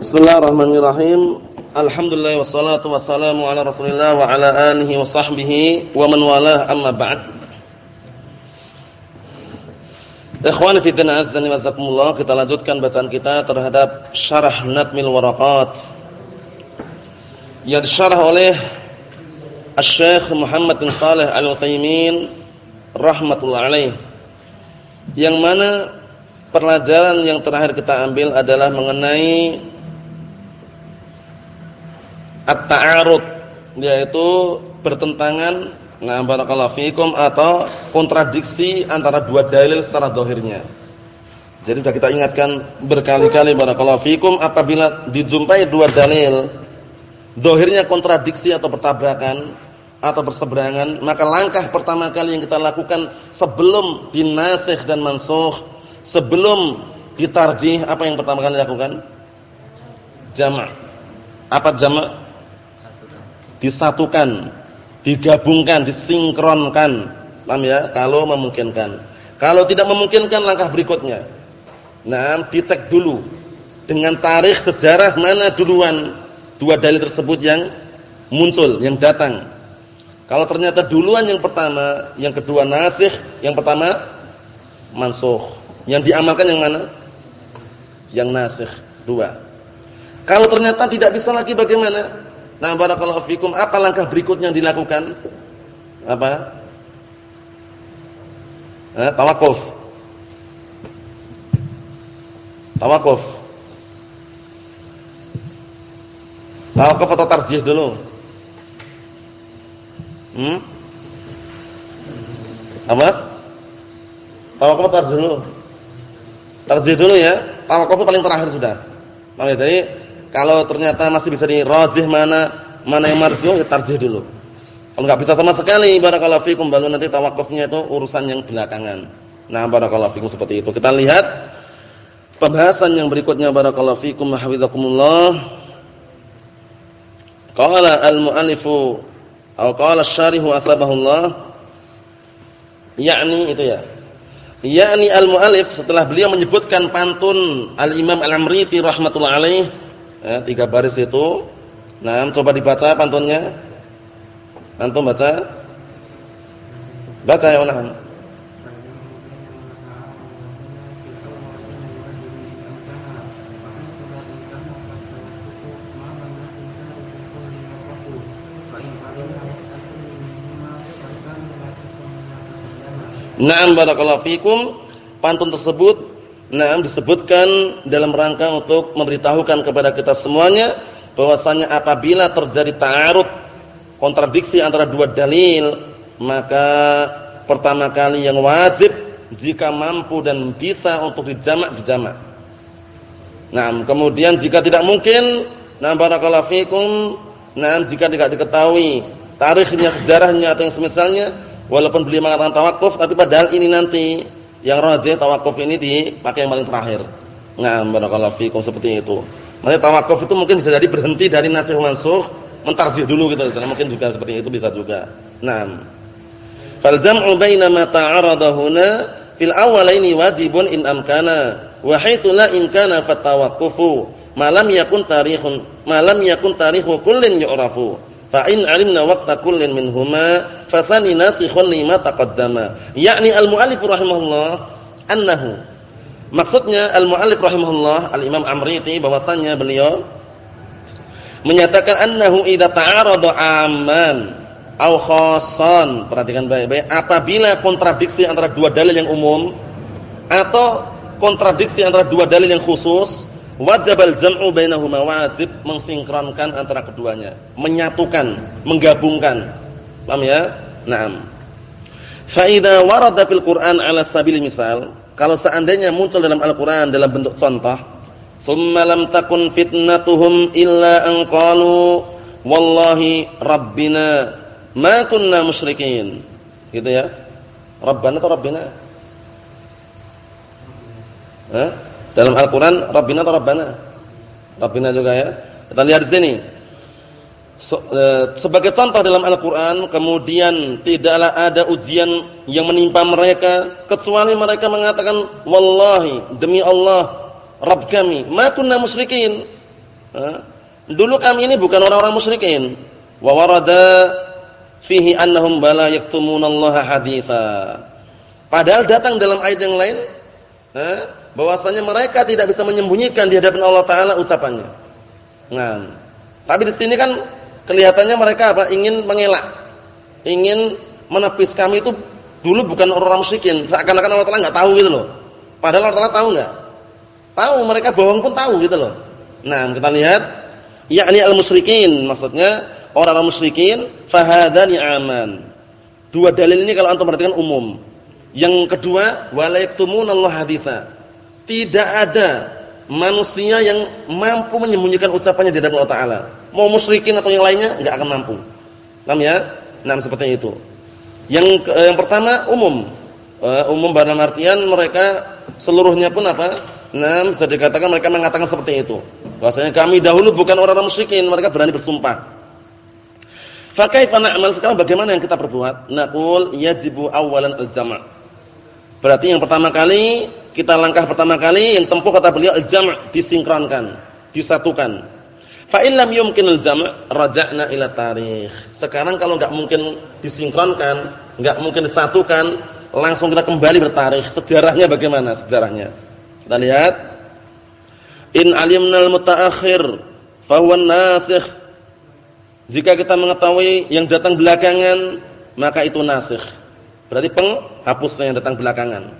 Bismillahirrahmanirrahim. Alhamdulillah wassalatu wassalamu ala Rasulillah wa ala alihi wa sahbihi wa man walah amma ba'd. Ikhwani fi din azza wa kita lanjutkan bacaan kita terhadap Syarah Natmil Waraqat yang disyarah oleh Asy-Syaikh Muhammad bin Shalih Al-Utsaimin rahimatullah alaih. Yang mana pelajaran yang terakhir kita ambil adalah mengenai at-ta'arud yaitu bertentangan nah barakallahu fikum atau kontradiksi antara dua dalil secara dohirnya. Jadi sudah kita ingatkan berkali-kali barakallahu fikum apabila dijumpai dua dalil dohirnya kontradiksi atau bertabrakan atau berseberangan, maka langkah pertama kali yang kita lakukan sebelum dinasikh dan mansukh, sebelum ditarjih apa yang pertama kali dilakukan? Jama'. Apa jama'? Disatukan, digabungkan, disinkronkan. Paham ya? Kalau memungkinkan. Kalau tidak memungkinkan langkah berikutnya. Nah, dicek dulu dengan tarikh sejarah mana duluan dua dalil tersebut yang muncul, yang datang. Kalau ternyata duluan yang pertama, yang kedua nasikh, yang pertama mansukh. Yang diamalkan yang mana? Yang nasikh, dua. Kalau ternyata tidak bisa lagi bagaimana? Nah, barakallahu fikum, apa langkah berikutnya yang dilakukan? Apa? Eh, tawakuf. Tawakuf. Tawakuf atau tarjih dulu? Hmm? Apa? Tawakuf atau tarjih dulu? Tarjih dulu ya. Tawakuf paling terakhir sudah. Makanya jadi kalau ternyata masih bisa dirajih mana mana yang marjuh ya tarjih dulu. Kalau enggak bisa sama sekali barakallahu fikum baru nanti tawakufnya itu urusan yang belakangan. Nah, barakallahu fikum seperti itu. Kita lihat pembahasan yang berikutnya barakallahu fikum hafizakumullah. Qala al-mu'allifu atau qala asy-syarihu asbahullah yakni itu ya. Yakni al-mu'allif setelah beliau menyebutkan pantun Al-Imam Al-Amriti rahimatullah alaih Ya, tiga baris itu. Nah, coba dibaca pantunnya. Antum baca? Baca ya, Unaham. Naam barakallahu fikum. Pantun tersebut Nah, disebutkan dalam rangka untuk memberitahukan kepada kita semuanya bahwasanya apabila terjadi ta'arud, kontradiksi antara dua dalil, maka pertama kali yang wajib jika mampu dan bisa untuk dijamak dijamak. Nah, kemudian jika tidak mungkin, nah barakallahu fikum, nah jika tidak diketahui tarikhnya, sejarahnya atau yang semisalnya, walaupun beliau mengatakan tawakuf tapi padahal ini nanti yang rajih tawakuf ini dipakai yang paling terakhir. Nah, barakallahu fikum seperti itu. Makanya tawakuf itu mungkin bisa jadi berhenti dari nasih mansukh, mentarjih dulu gitu. Mungkin juga seperti itu bisa juga. Nah. Fal jam'u baina ma ta'arada huna fil awwalaini wajibun in amkana wa haitsu la imkana fatawaqqufu ma lam yakun tarikhun ma lam yakun tarikhu kullin yu'rafu fa in 'alimna waqta kullin minhuma fasani nasikhun lima taqaddama. Yakni al-muallif rahimahullah annahu maksudnya al-muallif rahimahullah al-imam Amriti bahwasanya beliau menyatakan annahu idza ta'arada amman au khassan. Perhatikan baik-baik apabila kontradiksi antara dua dalil yang umum atau kontradiksi antara dua dalil yang khusus wajibal jam'u bainahuma wajib mensinkronkan antara keduanya menyatukan menggabungkan Paham ya? Naam. Fa idza warada fil Qur'an 'ala sabil misal, kalau seandainya muncul dalam Al-Qur'an dalam bentuk contoh, summa lam takun fitnatuhum illa an qalu wallahi rabbina ma kunna musyrikin. Gitu ya. Rabbana atau rabbina? Hah? Dalam Al-Qur'an rabbina atau rabbana? Rabbina juga ya. Kita lihat di sini. E, sebagai contoh dalam Al-Quran kemudian tidaklah ada ujian yang menimpa mereka kecuali mereka mengatakan wallahi demi Allah Rabb kami ma kunna musyrikin Dulu kami ini bukan orang-orang musyrikin. Wa warada fihi annahum bala yaktumunallaha haditsa. Padahal datang dalam ayat yang lain eh, bahwasanya mereka tidak bisa menyembunyikan di hadapan Allah taala ucapannya. Nah, tapi di sini kan kelihatannya mereka apa? ingin mengelak. Ingin menepis kami itu dulu bukan orang-orang musyrikin. Seakan-akan Allah taala enggak tahu gitu loh. Padahal Allah taala tahu enggak? Tahu, mereka bohong pun tahu gitu loh. Nah, kita lihat yakni al-musyrikin, maksudnya orang-orang musyrikin fahadani aman. Dua dalil ini kalau antum perhatikan umum. Yang kedua, Allah haditha. Tidak ada manusia yang mampu menyembunyikan ucapannya di hadapan Allah Taala. Mau musyrikin atau yang lainnya enggak akan mampu. Paham ya? Nah, seperti itu. Yang yang pertama umum. Uh, umum dalam artian mereka seluruhnya pun apa? Nah, bisa dikatakan mereka mengatakan seperti itu. Bahwasanya kami dahulu bukan orang-orang musyrikin, mereka berani bersumpah. Fa kaifa na'mal sekarang bagaimana yang kita perbuat? Naqul yajibu awalan al-jam'. Berarti yang pertama kali kita langkah pertama kali yang tempuh kata beliau al-jam' disinkronkan, disatukan. Fa in lam yumkin al-jam' raja'na ila tarikh. Sekarang kalau enggak mungkin disinkronkan, enggak mungkin disatukan, langsung kita kembali bertarikh. Sejarahnya bagaimana sejarahnya? Kita lihat in alimnal mutaakhir fa huwa nasikh jika kita mengetahui yang datang belakangan, maka itu nasikh. Berarti penghapusnya yang datang belakangan.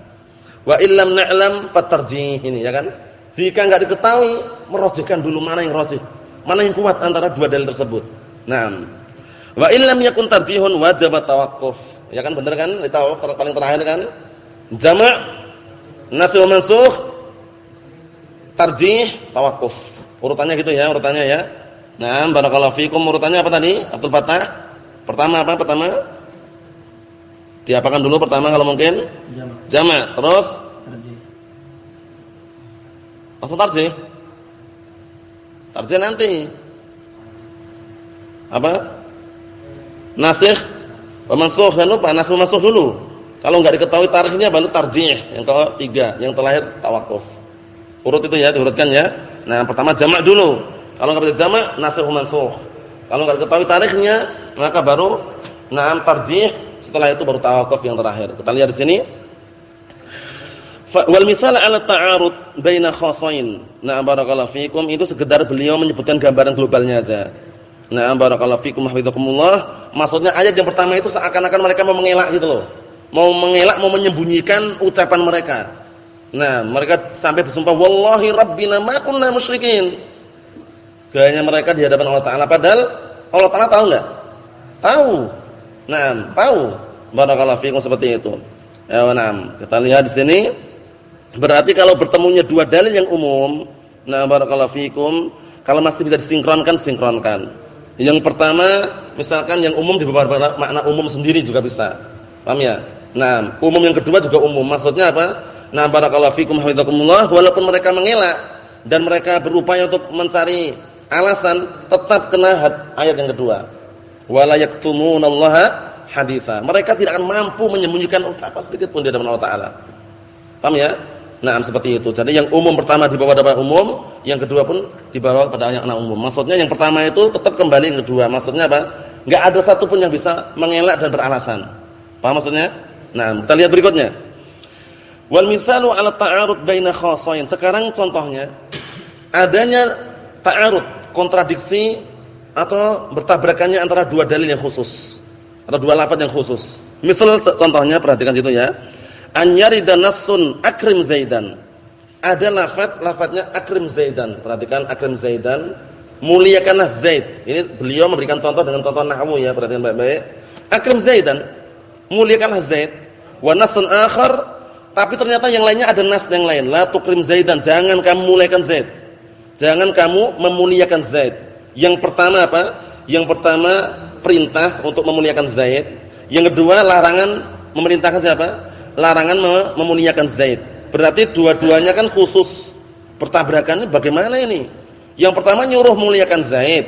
Wa illam na'lam fatarjih ini ya kan? Jika enggak diketahui, merojihkan dulu mana yang rojih. Mana yang kuat antara dua dalil tersebut. Naam. Wa illam yakun tarjihun wajib tawaqquf. Ya kan benar kan? Itu paling terakhir kan? Jama' nasikh mansukh tarjih tawaqquf. Urutannya gitu ya, urutannya ya. Nah, barakallahu fikum urutannya apa tadi? Abdul Fattah? Pertama apa? Pertama? Diapakan dulu pertama kalau mungkin? Jama'. Jama'. Terus? Tarjih. Langsung tarjih. Tarjih nanti. Apa? Nasikh wa mansukh. Jangan lupa nasikh mansukh dulu. Kalau enggak diketahui tarikhnya baru tarjih. Yang ketiga, yang terakhir tawakuf. Urut itu ya, diurutkan ya. Nah, pertama jamak dulu. Kalau enggak bisa jamak, nasikh mansukh. Kalau enggak ketahui tarikhnya, maka baru na'am tarjih, setelah itu baru tawakuf yang terakhir. Kita lihat di sini. Wal misal 'ala ta'arud baina khasain. Na'am barakallahu fikum itu sekedar beliau menyebutkan gambaran globalnya aja. Na'am barakallahu fikum hafizakumullah. Maksudnya ayat yang pertama itu seakan-akan mereka mau mengelak gitu loh. Mau mengelak, mau menyembunyikan ucapan mereka. Nah, mereka sampai bersumpah wallahi rabbina ma kunna musyrikin. Gayanya mereka di hadapan Allah Taala padahal Allah Taala tahu enggak? Tahu. Nah, tahu. Barakallahu fikum seperti itu. Ya, nah, kita lihat di sini berarti kalau bertemunya dua dalil yang umum, nah barakallahu fikum, kalau masih bisa disinkronkan, sinkronkan. Yang pertama, misalkan yang umum di beberapa makna umum sendiri juga bisa. Paham ya? Nah, umum yang kedua juga umum. Maksudnya apa? Nah, barakallahu fikum hafizakumullah, walaupun mereka mengelak dan mereka berupaya untuk mencari alasan tetap kena ayat yang kedua. Wala yaktumunallaha haditsa. Mereka tidak akan mampu menyembunyikan ucapan sedikit pun di hadapan Allah taala. Paham ya? Nah, seperti itu. Jadi yang umum pertama dibawa pada umum, yang kedua pun dibawa pada yang umum. Maksudnya yang pertama itu tetap kembali yang kedua. Maksudnya apa? Enggak ada satu pun yang bisa mengelak dan beralasan. Paham maksudnya? Nah, kita lihat berikutnya. Wal misalu 'ala ta'arud baina khassain. Sekarang contohnya adanya ta'arud kontradiksi atau bertabrakannya antara dua dalil yang khusus atau dua lafaz yang khusus. Misal contohnya perhatikan situ ya. An yarida nassun akrim zaidan. Ada lafaz lafaznya akrim zaidan. Perhatikan akrim zaidan, muliakanlah Zaid. Ini beliau memberikan contoh dengan contoh nahwu ya, perhatikan baik-baik. Akrim zaidan, muliakanlah Zaid. Wa nassun akhar tapi ternyata yang lainnya ada nas yang lain. La tukrim zaidan, jangan kamu muliakan Zaid. Jangan kamu memuliakan Zaid. Yang pertama apa? Yang pertama perintah untuk memuliakan Zaid. Yang kedua larangan memerintahkan siapa? Larangan memuliakan Zaid. Berarti dua-duanya kan khusus. Pertabrakannya bagaimana ini? Yang pertama nyuruh memuliakan Zaid.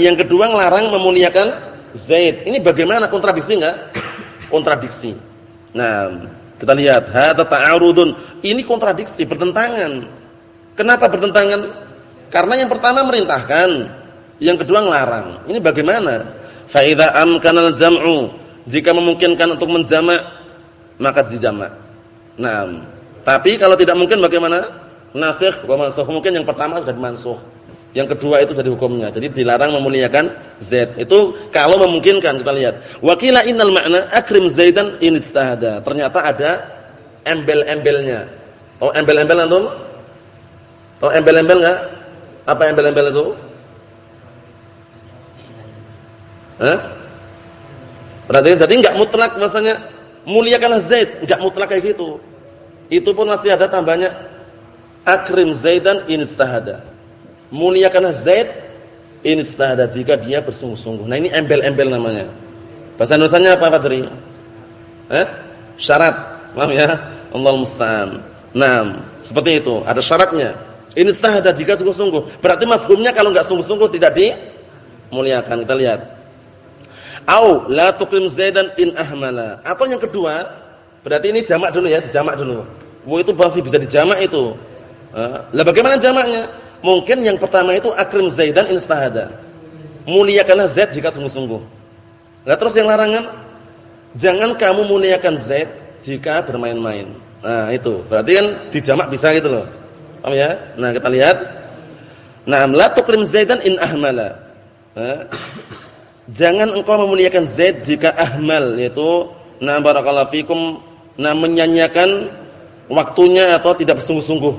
Yang kedua ngelarang memuliakan Zaid. Ini bagaimana kontradiksi enggak? Kontradiksi. Nah, kita lihat hadza ta'arudun. Ini kontradiksi, bertentangan. Kenapa bertentangan? Karena yang pertama merintahkan, yang kedua ngelarang. Ini bagaimana? Fa idza al-jam'u, jika memungkinkan untuk menjamak maka dijamak. Nah, tapi kalau tidak mungkin bagaimana? Nasikh wa mansukh. Mungkin yang pertama sudah dimansuh. Yang kedua itu jadi hukumnya. Jadi dilarang memuliakan Z. Itu kalau memungkinkan kita lihat. Wakila innal ma'na akrim Zaidan in istahada. Ternyata ada embel-embelnya. Oh embel-embel antum? Oh embel-embel enggak? Apa embel-embel itu? Hah? Berarti jadi enggak mutlak maksudnya muliakanlah Zaid, enggak mutlak kayak gitu. Itu pun masih ada tambahnya akrim Zaidan in istahada muliakanlah Zaid in istahada jika dia bersungguh-sungguh. Nah ini embel-embel namanya. Bahasa Indonesia apa Fajri? Eh? Syarat. Paham ya? Allah musta'an. Nah, seperti itu. Ada syaratnya. In istahada jika sungguh-sungguh. Berarti mafhumnya kalau enggak sungguh-sungguh tidak dimuliakan. Kita lihat. Au la tukrim Zaidan in ahmala. Atau yang kedua, berarti ini jamak dulu ya, dijamak dulu. Wo itu masih bisa dijamak itu. Lah bagaimana jamaknya? Mungkin yang pertama itu akrim Zaidan in. Muliakanlah Zaid jika sungguh-sungguh. Nah terus yang larangan jangan kamu muliakan Zaid jika bermain-main. Nah itu berarti kan dijamak bisa gitu loh. Paham ya? Nah kita lihat. Nah la tukrim Zaidan in ahmala. Jangan engkau memuliakan Zaid jika ahmal yaitu na barakallahu fikum nah menyanyiakan waktunya atau tidak bersungguh-sungguh.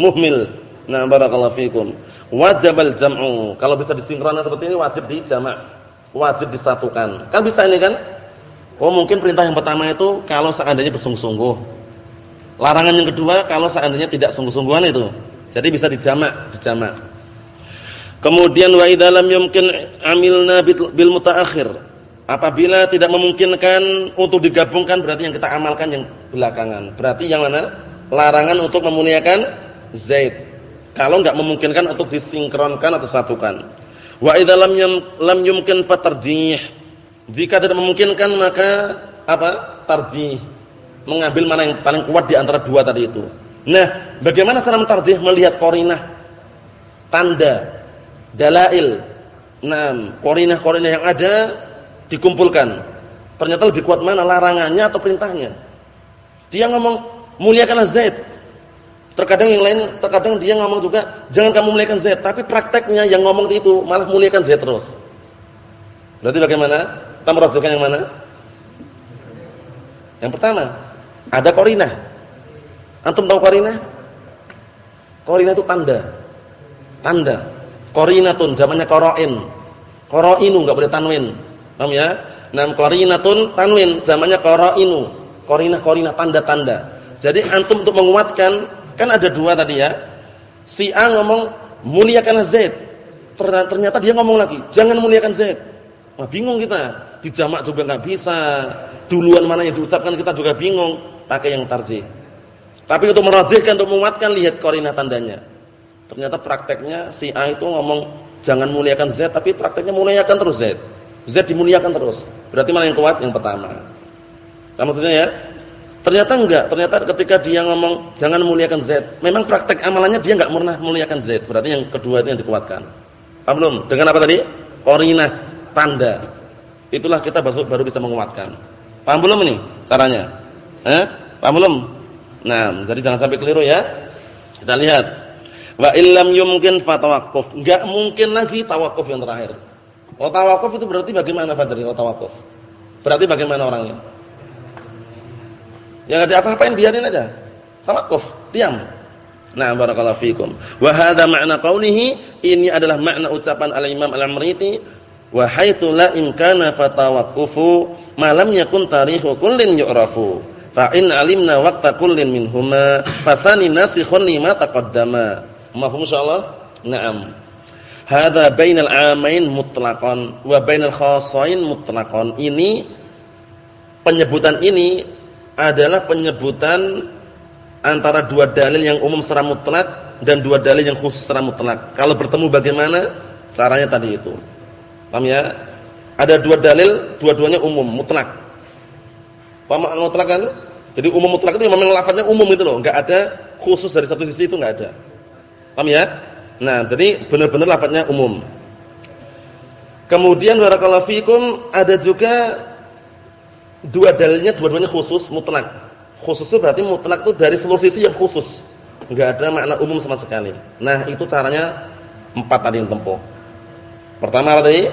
Muhmil. Nah, barakallahu fikum. Wajibal jam'u. Kalau bisa disinkronkan seperti ini wajib dijamak. Wajib disatukan. Kan bisa ini kan? Oh, mungkin perintah yang pertama itu kalau seandainya bersungguh-sungguh. Larangan yang kedua kalau seandainya tidak sungguh-sungguhan itu. Jadi bisa dijamak, dijamak. Kemudian wa idza lam yumkin amilna bil mutaakhir. Apabila tidak memungkinkan untuk digabungkan berarti yang kita amalkan yang belakangan. Berarti yang mana? Larangan untuk memuliakan Zaid kalau enggak memungkinkan untuk disinkronkan atau satukan. Wa idza lam lam yumkin fatarjih. Jika tidak memungkinkan maka apa? Tarjih. Mengambil mana yang paling kuat di antara dua tadi itu. Nah, bagaimana cara mentarjih melihat korinah tanda dalail. Nah, korinah-korinah yang ada dikumpulkan. Ternyata lebih kuat mana larangannya atau perintahnya? Dia ngomong muliakanlah Zaid. Terkadang yang lain, terkadang dia ngomong juga, jangan kamu muliakan Z, tapi prakteknya yang ngomong itu malah muliakan Z terus. Berarti bagaimana? Kita merujukkan yang mana? Yang pertama, ada korina. Antum tahu korina? Korina itu tanda. Tanda. Korinatun, zamannya koroin. Koroinu, nggak boleh tanwin. Paham ya? Nam korinatun tanwin, zamannya koroinu. Korina-korina, tanda-tanda. Jadi antum untuk menguatkan Kan ada dua tadi ya. Si A ngomong muliakan Z. Ternyata dia ngomong lagi, jangan muliakan Z. Wah, bingung kita. Dijamak juga nggak bisa. Duluan mana yang diucapkan kita juga bingung. Pakai yang tarjih. Tapi untuk merajihkan, untuk menguatkan lihat koordinat tandanya. Ternyata prakteknya si A itu ngomong jangan muliakan Z, tapi prakteknya muliakan terus Z. Z dimuliakan terus. Berarti mana yang kuat? Yang pertama. Nah, maksudnya ya, Ternyata enggak, ternyata ketika dia ngomong jangan muliakan Z, memang praktek amalannya dia enggak pernah muliakan Z. Berarti yang kedua itu yang dikuatkan. Paham belum? Dengan apa tadi? Qarinah, tanda. Itulah kita baru bisa menguatkan. Paham belum ini caranya? Eh? Paham belum? Nah, jadi jangan sampai keliru ya. Kita lihat. Wa illam yumkin fatawaqquf. Enggak mungkin lagi tawakuf yang terakhir. Kalau tawakuf itu berarti bagaimana Fajri kalau tawakuf? Berarti bagaimana orangnya? Yang ada apa-apain biarin aja. Tawakuf, diam. Nah, barakallahu fikum. Wa hadha ma'na qawlihi, ini adalah makna ucapan al-Imam Al-Amriti, wa haitsu la imkana fatawaqqufu ma lam yakun tarikhu kullin yu'rafu. Fa in alimna waqta kullin minhuma fasani nasikhun lima taqaddama. Mafhum insyaallah? Naam. Hadza bainal 'amain mutlaqan wa bainal khassain mutlaqan. Ini penyebutan ini adalah penyebutan antara dua dalil yang umum secara mutlak dan dua dalil yang khusus secara mutlak. Kalau bertemu bagaimana? Caranya tadi itu. Paham ya? Ada dua dalil, dua-duanya umum, mutlak. Paham makna mutlak kan? Jadi umum mutlak itu memang lafaznya umum itu loh, enggak ada khusus dari satu sisi itu enggak ada. Paham ya? Nah, jadi benar-benar lafadznya umum. Kemudian barakallahu fikum ada juga dua dalilnya dua-duanya khusus mutlak. Khusus itu berarti mutlak itu dari seluruh sisi yang khusus. Enggak ada makna umum sama sekali. Nah, itu caranya empat tadi yang tempuh. Pertama apa tadi?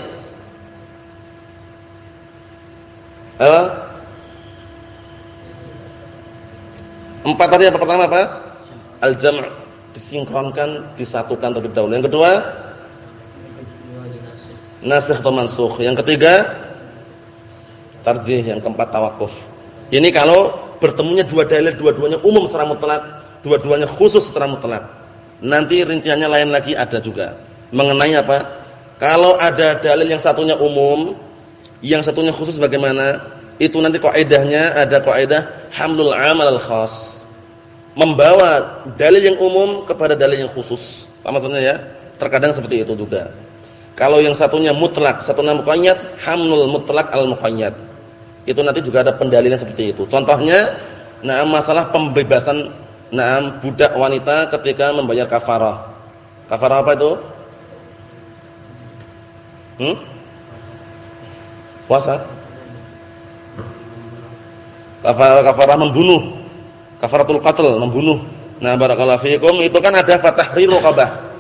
Apa? Empat tadi apa pertama apa? Al-jam' disinkronkan, disatukan terlebih dahulu. Yang kedua? Nasikh atau mansukh. Yang ketiga? Tarjih. Yang keempat tawakuf. Ini kalau bertemunya dua dalil, dua-duanya umum secara mutlak, dua-duanya khusus secara mutlak. Nanti rinciannya lain lagi ada juga. Mengenai apa? Kalau ada dalil yang satunya umum, yang satunya khusus bagaimana? Itu nanti kaidahnya ada kaidah hamlul amal al khas. Membawa dalil yang umum kepada dalil yang khusus. Apa maksudnya ya? Terkadang seperti itu juga. Kalau yang satunya mutlak, satunya muqayyad, hamlul mutlak al muqayyad. Itu nanti juga ada pendalilan seperti itu. Contohnya, nah masalah pembebasan nah budak wanita ketika membayar kafarah. Kafarah apa itu? Hmm? Puasa? Kafarah kafarah membunuh. Kafaratul qatl membunuh. Nah, barakallahu fiikum itu kan ada fatahrir raqabah.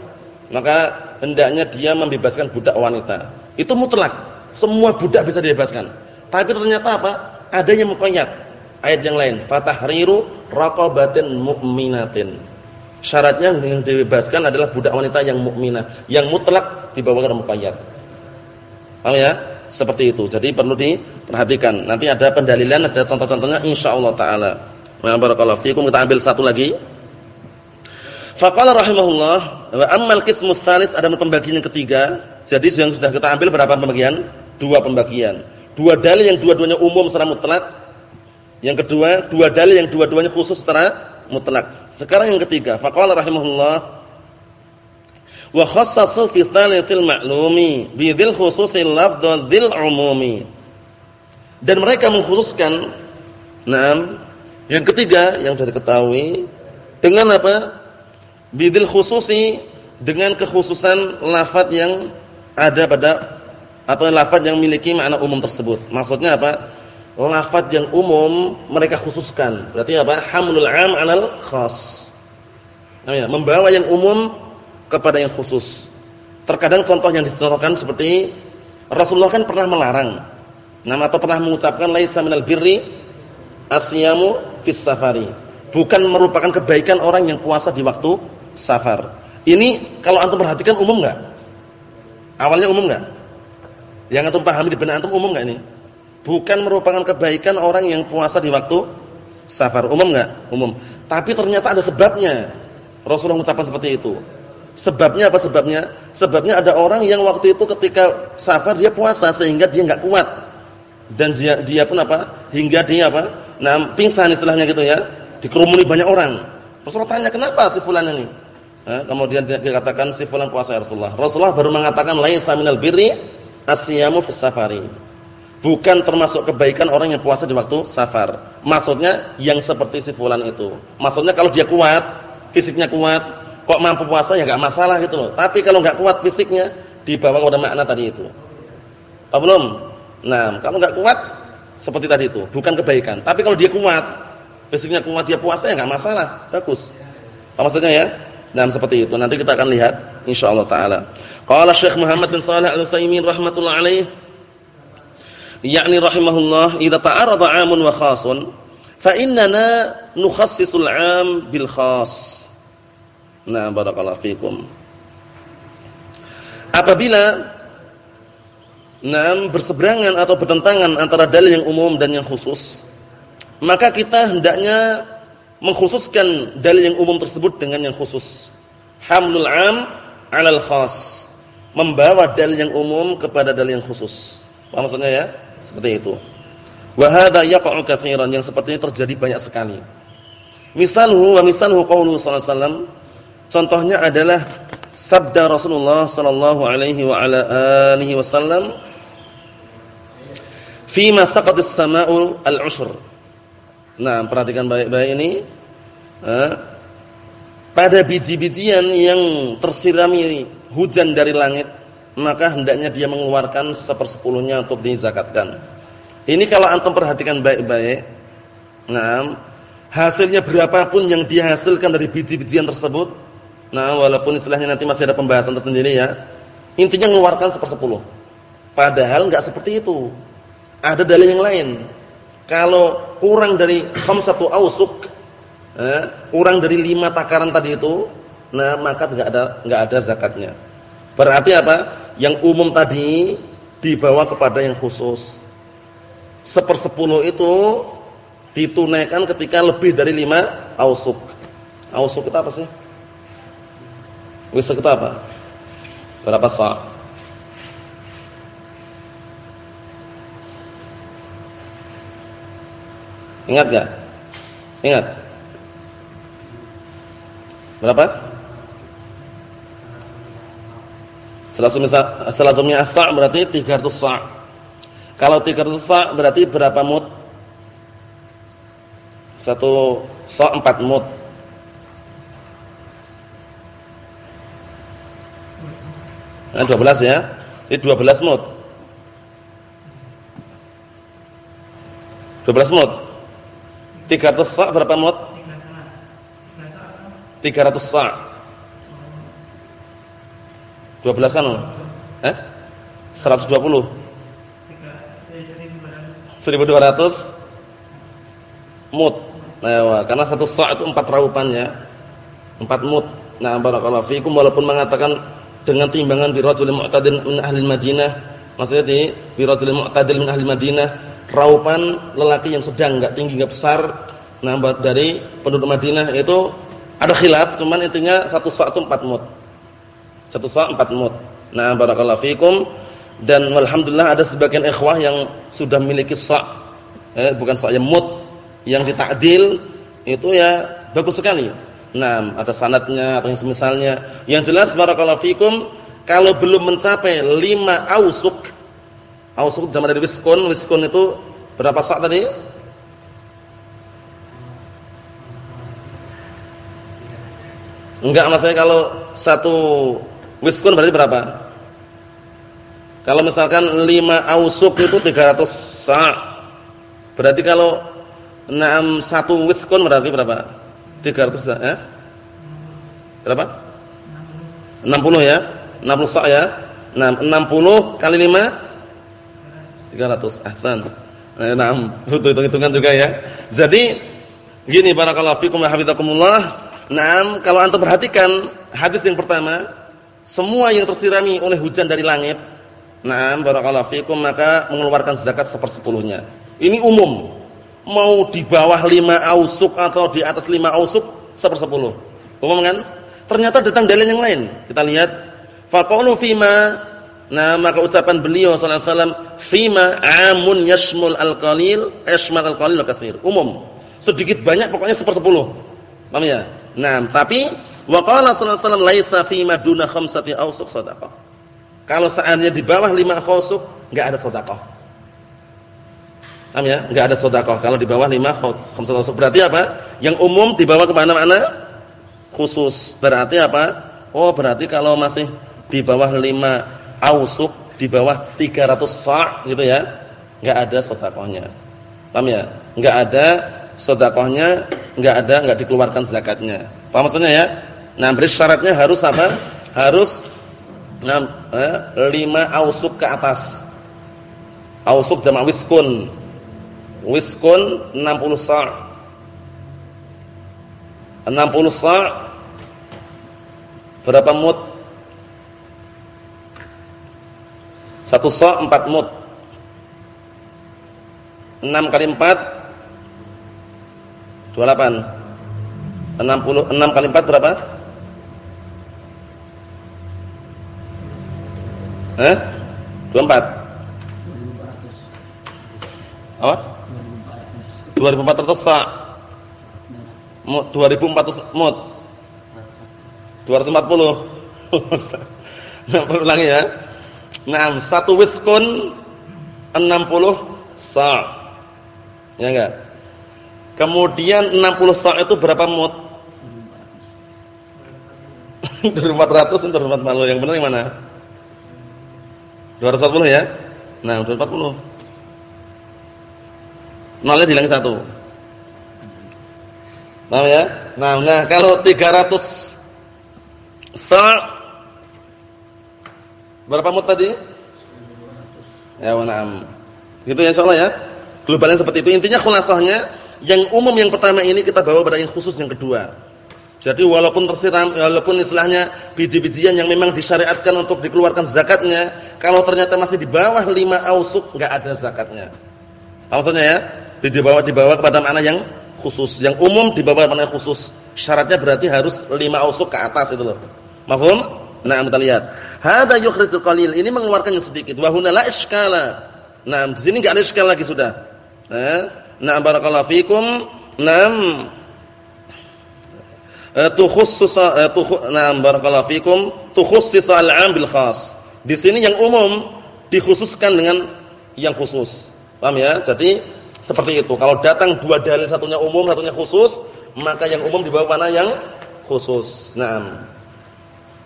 Maka hendaknya dia membebaskan budak wanita. Itu mutlak. Semua budak bisa dibebaskan. Tapi ternyata apa? Ada yang muqayyad. Ayat yang lain, fatahriru raqabatin mu'minatin. Syaratnya yang dibebaskan adalah budak wanita yang mukminah, yang mutlak dibawa ke muqayyad. Paham ya? Seperti itu. Jadi perlu diperhatikan. Nanti ada pendalilan, ada contoh-contohnya insyaallah taala. Wa barakallahu fikum. Kita ambil satu lagi. Faqala rahimahullah wa ammal qismu tsalis ada pembagian yang ketiga. Jadi yang sudah kita ambil berapa pembagian? Dua pembagian. Dua dalil yang dua-duanya umum secara mutlak. Yang kedua, dua dalil yang dua-duanya khusus secara mutlak. Sekarang yang ketiga, faqala rahimahullah wa khassasu fi tsalitsil ma'lumi bi dzil khususil lafdh dzil umumi dan mereka mengkhususkan enam yang ketiga yang sudah diketahui dengan apa? Bidil khususi dengan kekhususan lafaz yang ada pada atau lafaz yang memiliki makna umum tersebut. Maksudnya apa? Lafaz yang umum mereka khususkan. Berarti apa? Hamlul 'am 'alal khas. Nah, membawa yang umum kepada yang khusus. Terkadang contoh yang dicontohkan seperti Rasulullah kan pernah melarang. Nama atau pernah mengucapkan laisa minal birri asyamu fis safari. Bukan merupakan kebaikan orang yang puasa di waktu safar. Ini kalau antum perhatikan umum enggak? Awalnya umum enggak? Yang antum pahami di benak antum umum enggak ini? Bukan merupakan kebaikan orang yang puasa di waktu safar. Umum enggak? Umum. Tapi ternyata ada sebabnya. Rasulullah mengucapkan seperti itu. Sebabnya apa sebabnya? Sebabnya ada orang yang waktu itu ketika safar dia puasa sehingga dia enggak kuat. Dan dia dia pun apa? Hingga dia apa? Nah, pingsan istilahnya gitu ya. Dikerumuni banyak orang. Rasulullah tanya, "Kenapa si fulan ini?" Nah, kemudian dia dikatakan si fulan puasa ya Rasulullah. Rasulullah baru mengatakan laisa minal birri asyamu fis safari. Bukan termasuk kebaikan orang yang puasa di waktu safar. Maksudnya yang seperti si fulan itu. Maksudnya kalau dia kuat, fisiknya kuat, kok mampu puasa ya enggak masalah gitu loh. Tapi kalau enggak kuat fisiknya dibawa kepada makna tadi itu. Apa belum? Nah, kalau enggak kuat seperti tadi itu, bukan kebaikan. Tapi kalau dia kuat, fisiknya kuat dia puasa ya enggak masalah, bagus. Apa maksudnya ya? Nah, seperti itu. Nanti kita akan lihat insyaallah taala. Qala Syekh Muhammad bin Shalih Al-Utsaimin rahimatullah alaih yakni rahimahullah idza ta'arada 'amun wa khasun fa innana nukhassisul 'am bil khas Nah, barakallahu fikum. Apabila Nah, berseberangan atau bertentangan antara dalil yang umum dan yang khusus, maka kita hendaknya mengkhususkan dalil yang umum tersebut dengan yang khusus. Hamlul 'am 'alal khas. Membawa dalil yang umum kepada dalil yang khusus. Apa maksudnya ya? Seperti itu. Wa hadza yaqa'u katsiran yang seperti ini terjadi banyak sekali. Misalhu wa misalhu qaulu sallallahu alaihi Contohnya adalah sabda Rasulullah sallallahu alaihi wa ala alihi wasallam fi ma saqatis sama'u al-'ushr. Nah, perhatikan baik-baik ini. pada biji-bijian yang tersirami hujan dari langit, maka hendaknya dia mengeluarkan sepersepuluhnya untuk dizakatkan. Ini kalau antum perhatikan baik-baik. Nah, hasilnya berapapun yang dihasilkan dari biji-bijian tersebut, nah walaupun istilahnya nanti masih ada pembahasan tersendiri ya, intinya mengeluarkan sepersepuluh. Padahal enggak seperti itu. Ada dalil yang lain. Kalau kurang dari satu ausuk, eh, kurang dari lima takaran tadi itu, nah maka enggak ada enggak ada zakatnya. Berarti apa? Yang umum tadi dibawa kepada yang khusus. Sepersepuluh itu ditunaikan ketika lebih dari lima ausuk. Ausuk itu apa sih? Wisek itu apa? Berapa sa'? Ingat gak? Ingat? Berapa? Selasumnya sa' berarti 300 sa'. Kalau 300 sa' berarti berapa mut? Satu sa' 4 mut. Nah, 12 ya. Ini 12 mut. 12 mut. 300 sa' berapa mut? 300 sa' 12 anu? Eh? 120. 1200 mut. Nah, karena satu sa' itu 4 raupannya. 4 mut. Nah, barakallahu fikum walaupun mengatakan dengan timbangan bi rajulin mu'tadin min ahli Madinah, maksudnya di bi rajulin mu'tadil min ahli Madinah, raupan lelaki yang sedang enggak tinggi enggak besar nah dari penduduk Madinah itu ada khilaf cuman intinya satu sa' itu 4 mut. Satu sa' 4 mut. Nah, barakallahu fikum dan alhamdulillah ada sebagian ikhwah yang sudah memiliki sa' eh, bukan sa' yang mut yang ditakdil itu ya bagus sekali. Nah, ada sanatnya atau yang semisalnya. Yang jelas barakallahu fikum kalau belum mencapai 5 ausuk ausuk zaman dari wiskun, wiskun itu berapa sa' tadi? Enggak maksudnya kalau satu wiskun berarti berapa? Kalau misalkan 5 ausuk itu 300 sa'. Berarti kalau 6 satu wiskun berarti berapa? 300 sa' ya? Berapa? 60 ya? 60 sa' ya? Nah, 60 kali 5 300. Ahsan. Nah, butuh hitung-hitungan juga ya. Jadi gini barakallahu fikum wa hafizakumullah. Nah, kalau antum perhatikan hadis yang pertama, semua yang tersirami oleh hujan dari langit Nah, barakallahu fikum maka mengeluarkan zakat sepersepuluhnya. Ini umum. Mau di bawah lima ausuk atau di atas lima ausuk sepersepuluh. Umum kan? Ternyata datang dalil yang lain. Kita lihat faqulu fima Nah, maka ucapan beliau sallallahu alaihi fima amun yashmul al-qalil yashmal al-qalil katsir. Umum. Sedikit banyak pokoknya sepersepuluh. Paham ya? Nah, tapi wa qala sallallahu alaihi wasallam laisa fima duna khamsati ausuk shadaqah. Kalau seandainya di bawah lima khosuk, enggak ada sedekah. Paham ya? Enggak ada sedekah kalau di bawah lima khosuk. Berarti apa? Yang umum dibawa ke mana-mana? Khusus. Berarti apa? Oh, berarti kalau masih di bawah lima ausuk, di bawah 300 sa' gitu ya. Enggak ada sedekahnya. Paham ya? Enggak ada sedekahnya, enggak ada, enggak dikeluarkan zakatnya. Paham maksudnya ya? Nah, beri syaratnya harus apa? Harus eh, lima ausuk ke atas. Ausuk jamak wiskun. Wiskun 60 sa'. 60 sa' berapa mut? Satu sa' 4 mut. 6 kali 4 28. 60 6 kali 4 berapa? Eh? 24. Apa? 2400 sa. 2400 mut. 240. Nah, ulangi ya. Nah, satu wiskun 60 sa. Ya enggak? Kemudian 60 sa itu berapa mut? 2400 ini 2440. Yang benar yang mana? 240 ya? Nah, 240. Nolnya hilang satu. Nah ya? Nah, nah kalau 300 sa' berapa mut tadi? Ya, na'am. Gitu ya insyaallah ya. Globalnya seperti itu. Intinya khulasahnya yang umum yang pertama ini kita bawa pada yang khusus yang kedua. Jadi walaupun tersiram, walaupun istilahnya biji-bijian yang memang disyariatkan untuk dikeluarkan zakatnya, kalau ternyata masih di bawah 5 ausuk enggak ada zakatnya. Maksudnya ya? Dibawa dibawa kepada mana yang khusus. Yang umum dibawa kepada yang khusus. Syaratnya berarti harus 5 ausuk ke atas itu loh. Mafhum? Nah, kita lihat. Hada yukhrijul qalil. Ini mengeluarkan yang sedikit. Wa huna la iskala. Nah, di sini enggak ada iskal lagi sudah. Nah, nah barakallahu fikum. Naam Eh, tukhussusa eh, na'am barakallahu fikum tukhussisa al-'am bil khas. Di sini yang umum dikhususkan dengan yang khusus. Paham ya? Jadi seperti itu. Kalau datang dua dalil satunya umum, satunya khusus, maka yang umum dibawa mana yang khusus. Naam.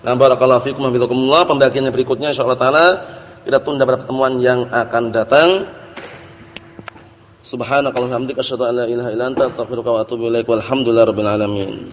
Nah, barakallahu fikum wa Pembagian berikutnya insyaallah taala kita tunda pada pertemuan yang akan datang. Subhanakallahumma wa bihamdika asyhadu an la ilaha illa anta astaghfiruka wa atubu ilaik. Walhamdulillahirabbil alamin.